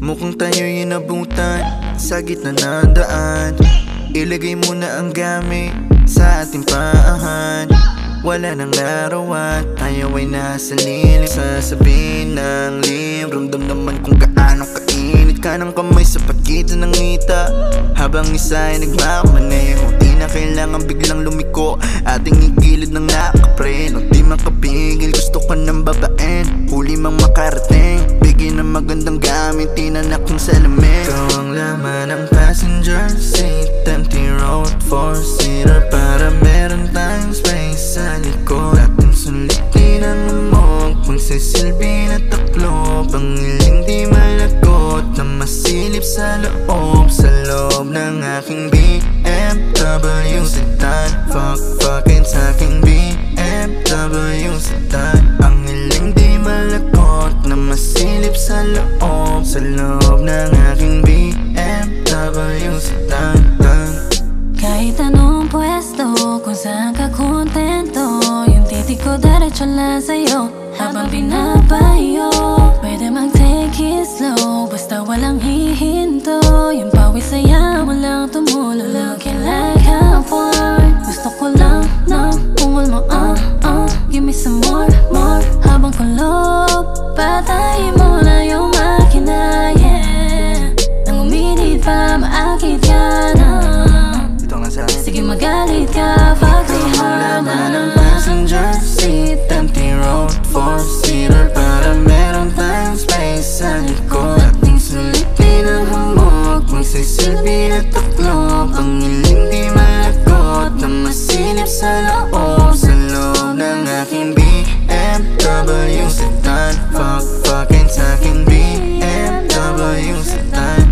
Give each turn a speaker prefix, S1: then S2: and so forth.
S1: Mukhang tayo'y inabutan Sa gitna ng daan. Ilagay mo na ang gamit Sa ating paahan. Wala nang araw at tayo ay nasa lilim Sasabihin ng lim Ramdam kung gaano kainit. Ka ng kamay sa pagitan ng ngita Habang isa ay nagmamaneho Di na kailangan biglang lumiko Ating igilid ng nakapre Nung di makapigil gusto ko ng babaen. Huli mang makarating Tinanak kong salamin Ikaw ang laman ng passenger seat. Empty road four-seater Para meron tayong space sa likod. Ating sulitin ang amok Magsisilbi na taklob Ang iling di malagot Na masilip sa loob. Sa loob ng aking BMW sedan. Fuck fucking sa aking BMW sedan. Ang iling di malagot BMW sedan
S2: Kahit anong pwesto Kung saan ka kontento Yung titik ko diretso lang sa'yo. Habang binabayo Pwede mag take it slow Basta walang hihinto. Yung pawis saya mo lang tumulo Looking like a porn Gusto ko lang ng ungol mo uh, uh. Give me some more, more. Habang kulob Patayin mo na yung sa'y Nagsisilbi na
S1: tuklo Pang ilim di malakot Na masilip sa loob. Sa loob ng aking BMW Sedan. Fuck fucking sa aking BMW Sedan.